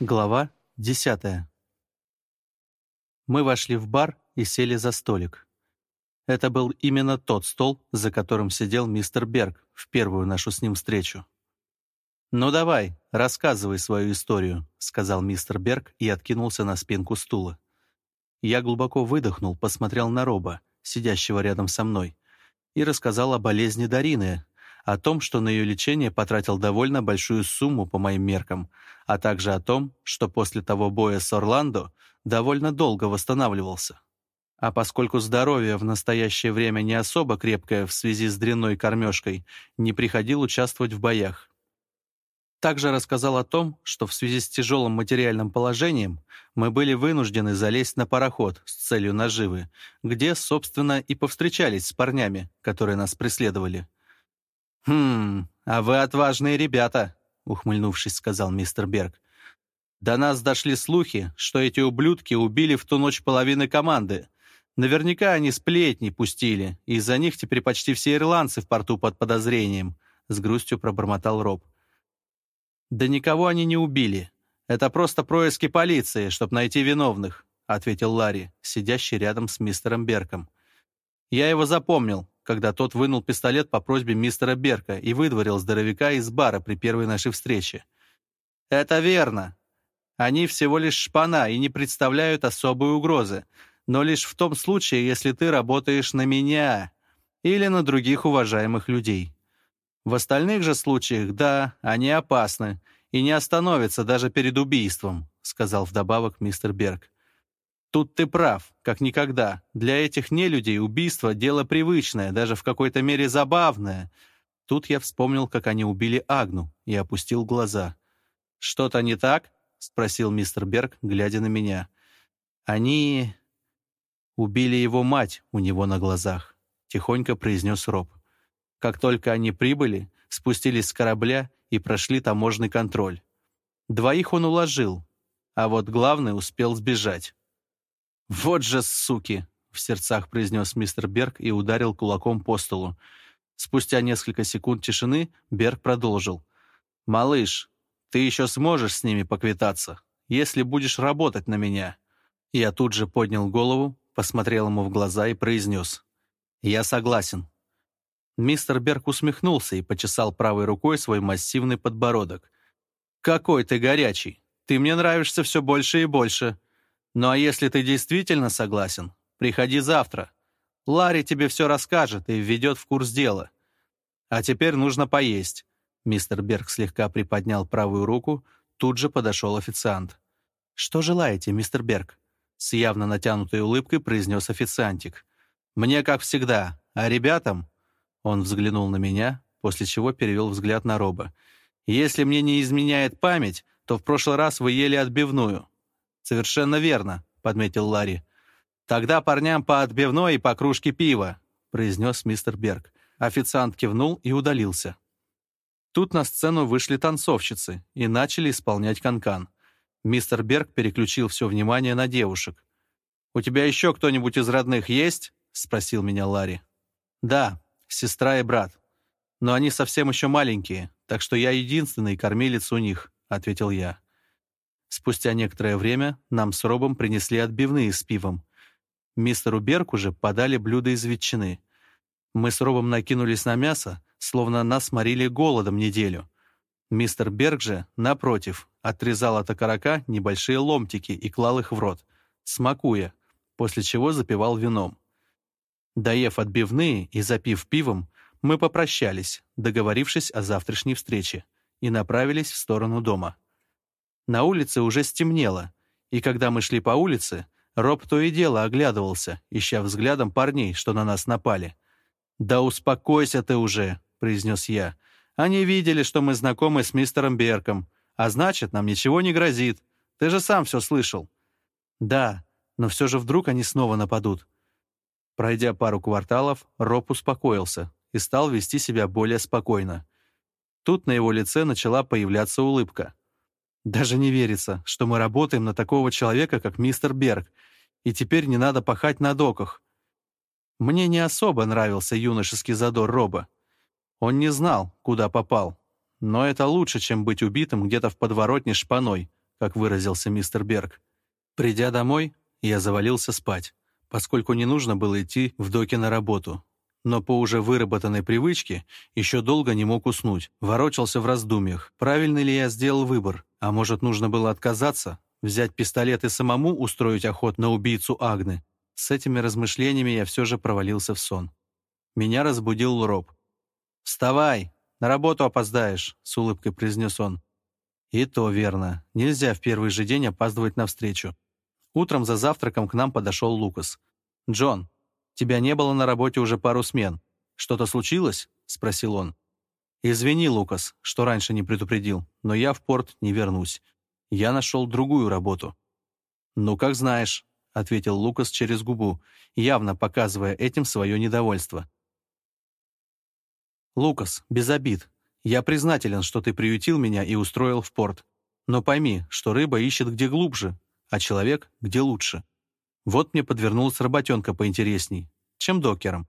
Глава десятая. Мы вошли в бар и сели за столик. Это был именно тот стол, за которым сидел мистер Берг в первую нашу с ним встречу. «Ну давай, рассказывай свою историю», — сказал мистер Берг и откинулся на спинку стула. Я глубоко выдохнул, посмотрел на Роба, сидящего рядом со мной, и рассказал о болезни Дарины, о том, что на ее лечение потратил довольно большую сумму по моим меркам, а также о том, что после того боя с Орландо довольно долго восстанавливался. А поскольку здоровье в настоящее время не особо крепкое в связи с дрянной кормежкой, не приходил участвовать в боях. Также рассказал о том, что в связи с тяжелым материальным положением мы были вынуждены залезть на пароход с целью наживы, где, собственно, и повстречались с парнями, которые нас преследовали – «Хм, а вы отважные ребята», — ухмыльнувшись, сказал мистер Берг. «До нас дошли слухи, что эти ублюдки убили в ту ночь половины команды. Наверняка они сплетни пустили, и из-за них теперь почти все ирландцы в порту под подозрением», — с грустью пробормотал Роб. «Да никого они не убили. Это просто происки полиции, чтобы найти виновных», — ответил Ларри, сидящий рядом с мистером Берком. «Я его запомнил когда тот вынул пистолет по просьбе мистера Берка и выдворил здоровяка из бара при первой нашей встрече. «Это верно. Они всего лишь шпана и не представляют особой угрозы, но лишь в том случае, если ты работаешь на меня или на других уважаемых людей. В остальных же случаях, да, они опасны и не остановятся даже перед убийством», сказал вдобавок мистер Берг. Тут ты прав, как никогда. Для этих нелюдей убийство — дело привычное, даже в какой-то мере забавное. Тут я вспомнил, как они убили Агну, и опустил глаза. «Что-то не так?» — спросил мистер Берг, глядя на меня. «Они...» «Убили его мать у него на глазах», — тихонько произнес Роб. «Как только они прибыли, спустились с корабля и прошли таможенный контроль. Двоих он уложил, а вот главный успел сбежать». «Вот же суки!» — в сердцах произнес мистер Берг и ударил кулаком по столу. Спустя несколько секунд тишины Берг продолжил. «Малыш, ты еще сможешь с ними поквитаться, если будешь работать на меня». Я тут же поднял голову, посмотрел ему в глаза и произнес. «Я согласен». Мистер Берг усмехнулся и почесал правой рукой свой массивный подбородок. «Какой ты горячий! Ты мне нравишься все больше и больше. Ну а если ты действительно согласен, приходи завтра. Ларри тебе все расскажет и введет в курс дела. А теперь нужно поесть». Мистер Берг слегка приподнял правую руку, тут же подошел официант. «Что желаете, мистер Берг?» С явно натянутой улыбкой произнес официантик. «Мне, как всегда, а ребятам...» Он взглянул на меня, после чего перевел взгляд на Роба. «Если мне не изменяет память, то в прошлый раз вы ели отбивную. «Совершенно верно», — подметил Ларри. «Тогда парням по отбивной и по кружке пива», — произнес мистер Берг. Официант кивнул и удалился. Тут на сцену вышли танцовщицы и начали исполнять канкан. -кан. Мистер Берг переключил все внимание на девушек. «У тебя еще кто-нибудь из родных есть?» — спросил меня Ларри. «Да, сестра и брат. Но они совсем еще маленькие, так что я единственный кормилец у них», — ответил я. Спустя некоторое время нам с Робом принесли отбивные с пивом. Мистеру Берку же подали блюда из ветчины. Мы с Робом накинулись на мясо, словно нас морили голодом неделю. Мистер Берг же, напротив, отрезал от окорока небольшие ломтики и клал их в рот, смакуя, после чего запивал вином. Доев отбивные и запив пивом, мы попрощались, договорившись о завтрашней встрече, и направились в сторону дома. На улице уже стемнело, и когда мы шли по улице, Роб то и дело оглядывался, ища взглядом парней, что на нас напали. «Да успокойся ты уже», — произнес я. «Они видели, что мы знакомы с мистером Берком, а значит, нам ничего не грозит. Ты же сам все слышал». «Да, но все же вдруг они снова нападут». Пройдя пару кварталов, Роб успокоился и стал вести себя более спокойно. Тут на его лице начала появляться улыбка. Даже не верится, что мы работаем на такого человека, как мистер Берг, и теперь не надо пахать на доках. Мне не особо нравился юношеский задор Роба. Он не знал, куда попал. Но это лучше, чем быть убитым где-то в подворотне шпаной, как выразился мистер Берг. Придя домой, я завалился спать, поскольку не нужно было идти в доки на работу. но по уже выработанной привычке еще долго не мог уснуть, ворочался в раздумьях, правильно ли я сделал выбор, а может, нужно было отказаться, взять пистолет и самому устроить охот на убийцу Агны. С этими размышлениями я все же провалился в сон. Меня разбудил Роб. «Вставай! На работу опоздаешь!» — с улыбкой произнес он. «И то верно. Нельзя в первый же день опаздывать на встречу». Утром за завтраком к нам подошел Лукас. «Джон, Тебя не было на работе уже пару смен. Что-то случилось?» — спросил он. «Извини, Лукас, что раньше не предупредил, но я в порт не вернусь. Я нашел другую работу». «Ну, как знаешь», — ответил Лукас через губу, явно показывая этим свое недовольство. «Лукас, без обид. Я признателен, что ты приютил меня и устроил в порт. Но пойми, что рыба ищет где глубже, а человек — где лучше». Вот мне подвернулась работенка поинтересней, чем докером.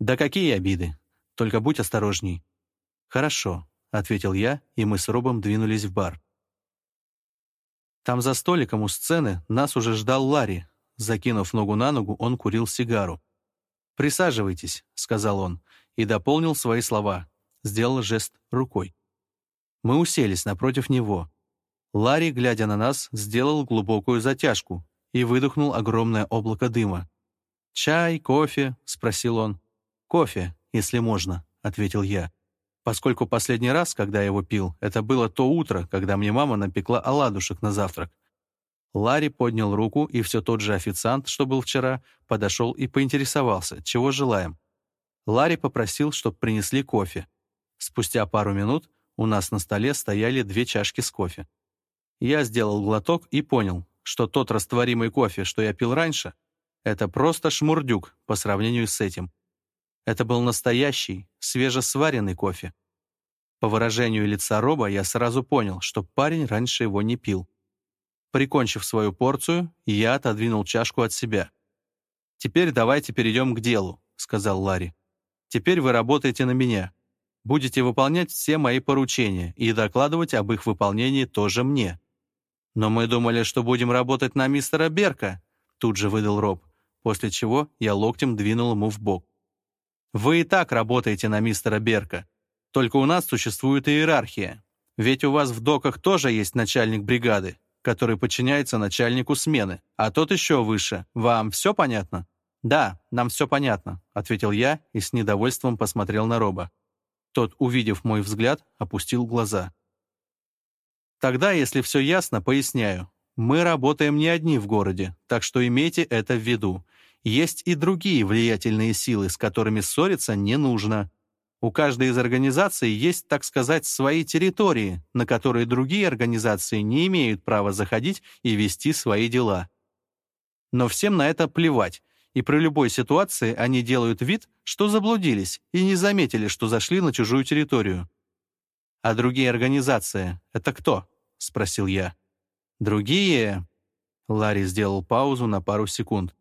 Да какие обиды! Только будь осторожней. Хорошо, — ответил я, и мы с Робом двинулись в бар. Там за столиком у сцены нас уже ждал Ларри. Закинув ногу на ногу, он курил сигару. «Присаживайтесь», — сказал он, и дополнил свои слова. Сделал жест рукой. Мы уселись напротив него. Ларри, глядя на нас, сделал глубокую затяжку, и выдохнул огромное облако дыма. «Чай, кофе?» — спросил он. «Кофе, если можно», — ответил я. Поскольку последний раз, когда я его пил, это было то утро, когда мне мама напекла оладушек на завтрак. Ларри поднял руку, и все тот же официант, что был вчера, подошел и поинтересовался, чего желаем. Ларри попросил, чтобы принесли кофе. Спустя пару минут у нас на столе стояли две чашки с кофе. Я сделал глоток и понял, что тот растворимый кофе, что я пил раньше, это просто шмурдюк по сравнению с этим. Это был настоящий, свежесваренный кофе. По выражению лица Роба я сразу понял, что парень раньше его не пил. Прикончив свою порцию, я отодвинул чашку от себя. «Теперь давайте перейдем к делу», — сказал Ларри. «Теперь вы работаете на меня. Будете выполнять все мои поручения и докладывать об их выполнении тоже мне. Но мы думали, что будем работать на мистера Берка», — тут же выдал Роб, после чего я локтем двинул ему в бок. «Вы и так работаете на мистера Берка, только у нас существует иерархия. Ведь у вас в доках тоже есть начальник бригады, который подчиняется начальнику смены, а тот еще выше. Вам все понятно?» «Да, нам все понятно», — ответил я и с недовольством посмотрел на Роба. Тот, увидев мой взгляд, опустил глаза. Тогда, если все ясно, поясняю. Мы работаем не одни в городе, так что имейте это в виду. Есть и другие влиятельные силы, с которыми ссориться не нужно. У каждой из организаций есть, так сказать, свои территории, на которые другие организации не имеют права заходить и вести свои дела. Но всем на это плевать, и при любой ситуации они делают вид, что заблудились и не заметили, что зашли на чужую территорию. «А другие организации — это кто?» — спросил я. «Другие...» — Ларри сделал паузу на пару секунд.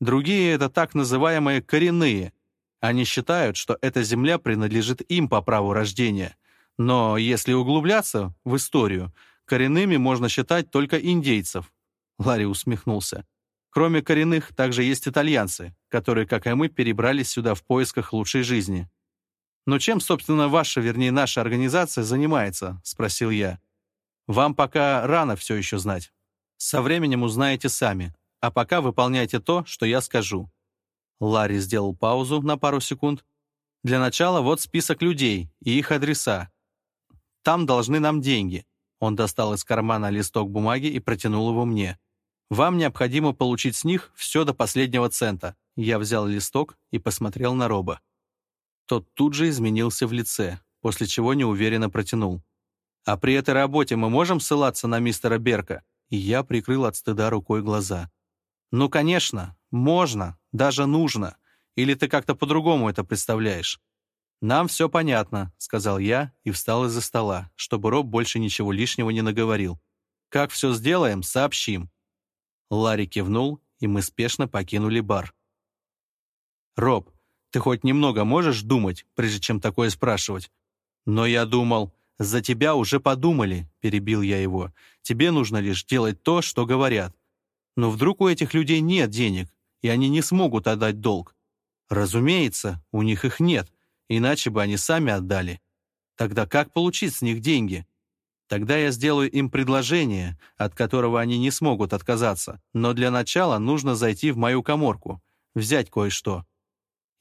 «Другие — это так называемые коренные. Они считают, что эта земля принадлежит им по праву рождения. Но если углубляться в историю, коренными можно считать только индейцев». Ларри усмехнулся. «Кроме коренных, также есть итальянцы, которые, как и мы, перебрались сюда в поисках лучшей жизни. «Но чем, собственно, ваша, вернее, наша организация занимается?» — спросил я. «Вам пока рано все еще знать. Со временем узнаете сами, а пока выполняйте то, что я скажу». Ларри сделал паузу на пару секунд. «Для начала вот список людей и их адреса. Там должны нам деньги». Он достал из кармана листок бумаги и протянул его мне. Вам необходимо получить с них все до последнего цента. Я взял листок и посмотрел на Роба. Тот тут же изменился в лице, после чего неуверенно протянул. «А при этой работе мы можем ссылаться на мистера Берка?» И я прикрыл от стыда рукой глаза. «Ну, конечно, можно, даже нужно. Или ты как-то по-другому это представляешь?» «Нам все понятно», — сказал я и встал из-за стола, чтобы Роб больше ничего лишнего не наговорил. «Как все сделаем, сообщим». Ларри кивнул, и мы спешно покинули бар. «Роб, ты хоть немного можешь думать, прежде чем такое спрашивать?» «Но я думал...» «За тебя уже подумали», — перебил я его. «Тебе нужно лишь делать то, что говорят. Но вдруг у этих людей нет денег, и они не смогут отдать долг? Разумеется, у них их нет, иначе бы они сами отдали. Тогда как получить с них деньги? Тогда я сделаю им предложение, от которого они не смогут отказаться. Но для начала нужно зайти в мою коморку, взять кое-что.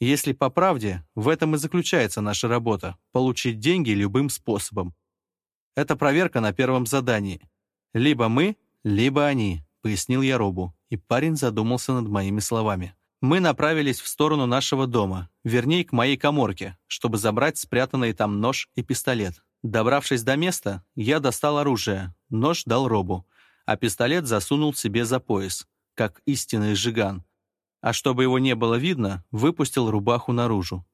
Если по правде, в этом и заключается наша работа — получить деньги любым способом. Это проверка на первом задании. Либо мы, либо они, — пояснил я Робу, и парень задумался над моими словами. Мы направились в сторону нашего дома, вернее, к моей коморке, чтобы забрать спрятанный там нож и пистолет. Добравшись до места, я достал оружие, нож дал Робу, а пистолет засунул себе за пояс, как истинный жиган — а чтобы его не было видно, выпустил рубаху наружу.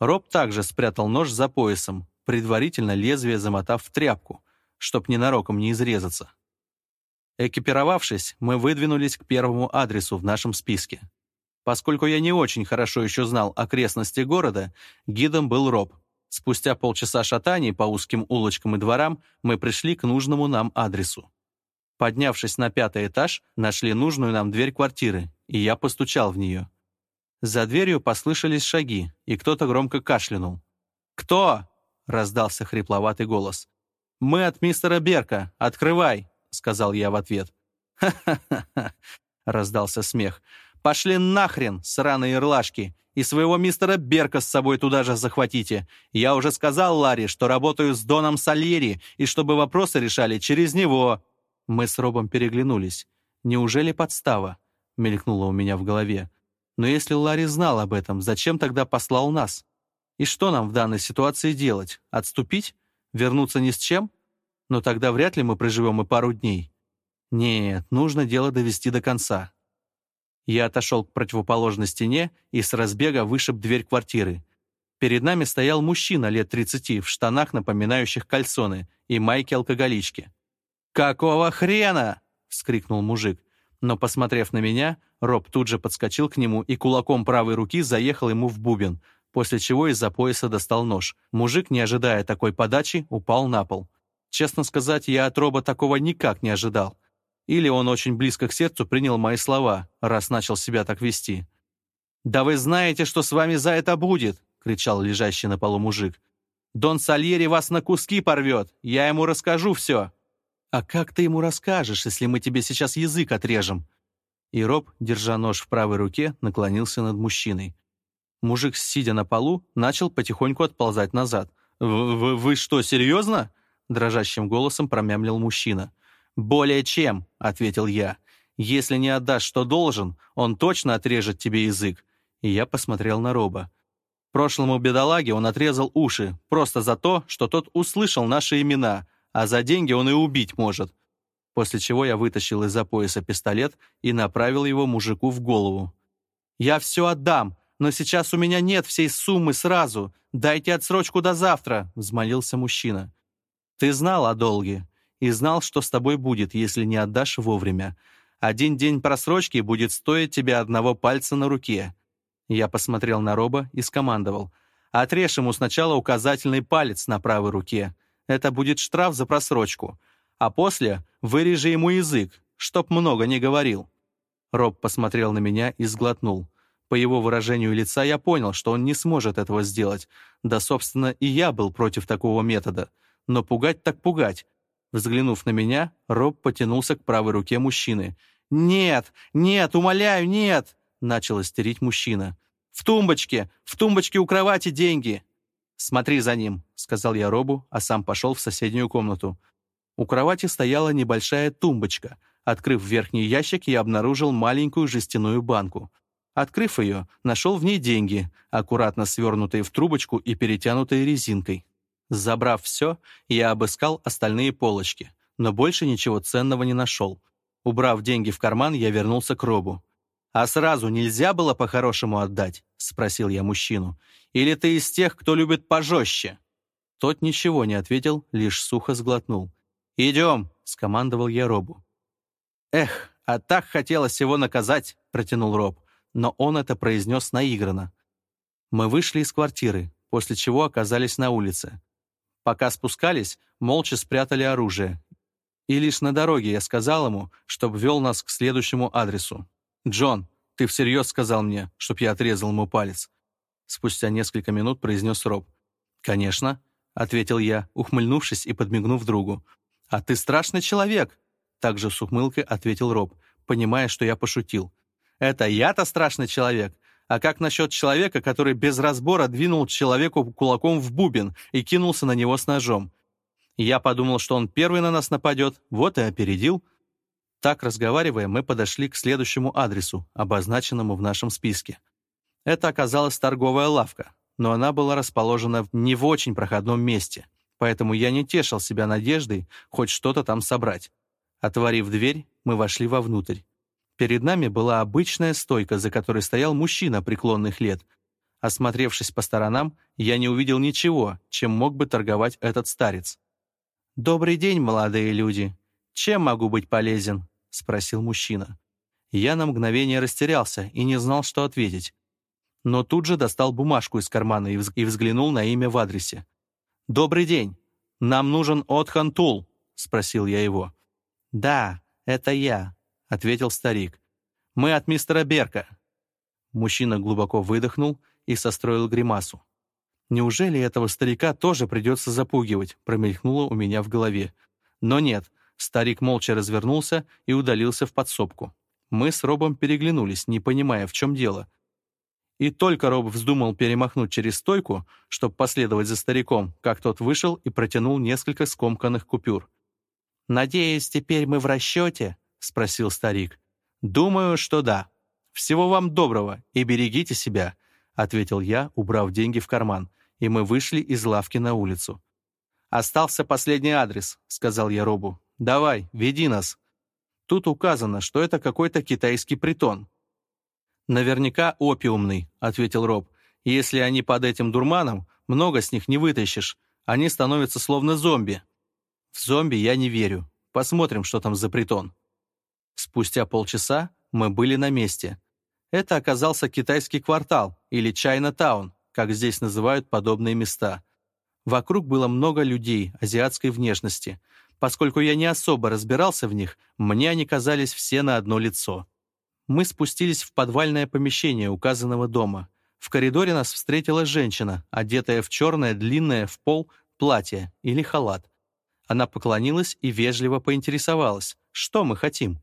Роб также спрятал нож за поясом, предварительно лезвие замотав в тряпку, чтоб ненароком не изрезаться. Экипировавшись, мы выдвинулись к первому адресу в нашем списке. Поскольку я не очень хорошо еще знал окрестности города, гидом был Роб. Спустя полчаса шатаний по узким улочкам и дворам мы пришли к нужному нам адресу. Поднявшись на пятый этаж, нашли нужную нам дверь квартиры, и я постучал в нее. За дверью послышались шаги, и кто-то громко кашлянул. «Кто?» — раздался хрипловатый голос. «Мы от мистера Берка. Открывай!» — сказал я в ответ. «Ха-ха-ха!» — раздался смех. «Пошли нахрен, сраные ирлашки! И своего мистера Берка с собой туда же захватите! Я уже сказал Ларе, что работаю с Доном Сальери, и чтобы вопросы решали через него!» Мы с Робом переглянулись. «Неужели подстава?» — мелькнуло у меня в голове. «Но если Ларри знал об этом, зачем тогда послал нас? И что нам в данной ситуации делать? Отступить? Вернуться ни с чем? Но тогда вряд ли мы проживем и пару дней. Нет, нужно дело довести до конца». Я отошел к противоположной стене и с разбега вышиб дверь квартиры. Перед нами стоял мужчина лет 30 в штанах, напоминающих кальсоны, и майке алкоголичке. «Какого хрена?» — вскрикнул мужик. Но, посмотрев на меня, Роб тут же подскочил к нему и кулаком правой руки заехал ему в бубен, после чего из-за пояса достал нож. Мужик, не ожидая такой подачи, упал на пол. Честно сказать, я от Роба такого никак не ожидал. Или он очень близко к сердцу принял мои слова, раз начал себя так вести. «Да вы знаете, что с вами за это будет!» — кричал лежащий на полу мужик. «Дон Сальери вас на куски порвет! Я ему расскажу все!» А как ты ему расскажешь, если мы тебе сейчас язык отрежем?» И Роб, держа нож в правой руке, наклонился над мужчиной. Мужик, сидя на полу, начал потихоньку отползать назад. «Вы, вы, что, серьезно?» — дрожащим голосом промямлил мужчина. «Более чем», — ответил я. «Если не отдашь, что должен, он точно отрежет тебе язык». И я посмотрел на Роба. Прошлому бедолаге он отрезал уши, просто за то, что тот услышал наши имена — а за деньги он и убить может. После чего я вытащил из-за пояса пистолет и направил его мужику в голову. «Я все отдам, но сейчас у меня нет всей суммы сразу. Дайте отсрочку до завтра», — взмолился мужчина. «Ты знал о долге и знал, что с тобой будет, если не отдашь вовремя. Один день просрочки будет стоить тебе одного пальца на руке». Я посмотрел на Роба и скомандовал. «Отрежь ему сначала указательный палец на правой руке». Это будет штраф за просрочку. А после вырежи ему язык, чтоб много не говорил». Роб посмотрел на меня и сглотнул. По его выражению лица я понял, что он не сможет этого сделать. Да, собственно, и я был против такого метода. Но пугать так пугать. Взглянув на меня, Роб потянулся к правой руке мужчины. «Нет! Нет! Умоляю, нет!» Начал истерить мужчина. «В тумбочке! В тумбочке у кровати деньги!» «Смотри за ним», — сказал я Робу, а сам пошел в соседнюю комнату. У кровати стояла небольшая тумбочка. Открыв верхний ящик, я обнаружил маленькую жестяную банку. Открыв ее, нашел в ней деньги, аккуратно свернутые в трубочку и перетянутые резинкой. Забрав все, я обыскал остальные полочки, но больше ничего ценного не нашел. Убрав деньги в карман, я вернулся к Робу. «А сразу нельзя было по-хорошему отдать?» — спросил я мужчину. «Или ты из тех, кто любит пожестче?» Тот ничего не ответил, лишь сухо сглотнул. «Идем!» — скомандовал я Робу. «Эх, а так хотелось его наказать!» — протянул Роб. Но он это произнес наигранно. Мы вышли из квартиры, после чего оказались на улице. Пока спускались, молча спрятали оружие. И лишь на дороге я сказал ему, чтобы вел нас к следующему адресу. «Джон, ты всерьез сказал мне, чтоб я отрезал ему палец?» Спустя несколько минут произнес Роб. «Конечно», — ответил я, ухмыльнувшись и подмигнув другу. «А ты страшный человек!» Также с ухмылкой ответил Роб, понимая, что я пошутил. «Это я-то страшный человек! А как насчет человека, который без разбора двинул человеку кулаком в бубен и кинулся на него с ножом? Я подумал, что он первый на нас нападет, вот и опередил». Так, разговаривая, мы подошли к следующему адресу, обозначенному в нашем списке. Это оказалась торговая лавка, но она была расположена не в очень проходном месте, поэтому я не тешил себя надеждой хоть что-то там собрать. Отворив дверь, мы вошли вовнутрь. Перед нами была обычная стойка, за которой стоял мужчина преклонных лет. Осмотревшись по сторонам, я не увидел ничего, чем мог бы торговать этот старец. «Добрый день, молодые люди!» «Чем могу быть полезен?» — спросил мужчина. Я на мгновение растерялся и не знал, что ответить. Но тут же достал бумажку из кармана и взглянул на имя в адресе. «Добрый день! Нам нужен Отхан Тул!» — спросил я его. «Да, это я», — ответил старик. «Мы от мистера Берка». Мужчина глубоко выдохнул и состроил гримасу. «Неужели этого старика тоже придется запугивать?» промелькнуло у меня в голове. Но нет, Старик молча развернулся и удалился в подсобку. Мы с Робом переглянулись, не понимая, в чем дело. И только Роб вздумал перемахнуть через стойку, чтобы последовать за стариком, как тот вышел и протянул несколько скомканных купюр. «Надеюсь, теперь мы в расчете?» — спросил старик. «Думаю, что да. Всего вам доброго и берегите себя», — ответил я, убрав деньги в карман, и мы вышли из лавки на улицу. «Остался последний адрес», — сказал я Робу. Давай, веди нас. Тут указано, что это какой-то китайский притон. Наверняка опиумный, ответил Роб. Если они под этим дурманом, много с них не вытащишь. Они становятся словно зомби. В зомби я не верю. Посмотрим, что там за притон. Спустя полчаса мы были на месте. Это оказался китайский квартал, или Чайна-таун, как здесь называют подобные места. Вокруг было много людей азиатской внешности. Поскольку я не особо разбирался в них, мне они казались все на одно лицо. Мы спустились в подвальное помещение указанного дома. В коридоре нас встретила женщина, одетая в черное длинное в пол платье или халат. Она поклонилась и вежливо поинтересовалась, что мы хотим.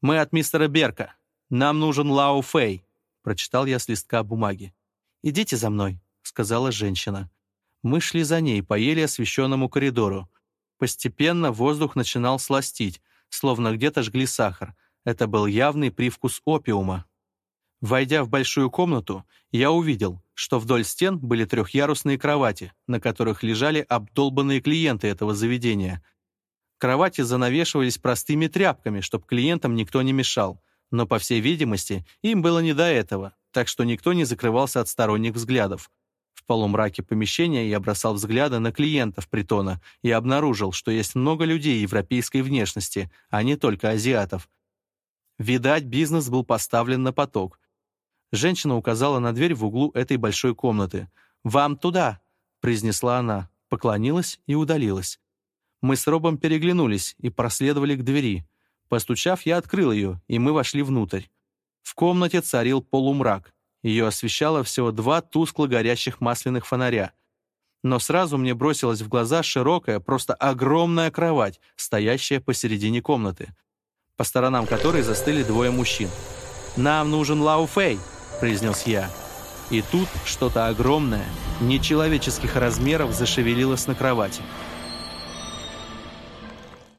«Мы от мистера Берка. Нам нужен Лао Фэй», — прочитал я с листка бумаги. «Идите за мной», — сказала женщина. Мы шли за ней по еле освещенному коридору. Постепенно воздух начинал сластить, словно где-то жгли сахар. Это был явный привкус опиума. Войдя в большую комнату, я увидел, что вдоль стен были трехъярусные кровати, на которых лежали обдолбанные клиенты этого заведения. Кровати занавешивались простыми тряпками, чтобы клиентам никто не мешал, но, по всей видимости, им было не до этого, так что никто не закрывался от сторонних взглядов. В полумраке помещения я бросал взгляды на клиентов притона и обнаружил, что есть много людей европейской внешности, а не только азиатов. Видать, бизнес был поставлен на поток. Женщина указала на дверь в углу этой большой комнаты. «Вам туда!» — произнесла она, поклонилась и удалилась. Мы с Робом переглянулись и проследовали к двери. Постучав, я открыл ее, и мы вошли внутрь. В комнате царил полумрак. Ее освещало всего два тускло горящих масляных фонаря. Но сразу мне бросилась в глаза широкая, просто огромная кровать, стоящая посередине комнаты, по сторонам которой застыли двое мужчин. «Нам нужен Лау Фэй!» — произнес я. И тут что-то огромное, нечеловеческих размеров зашевелилось на кровати —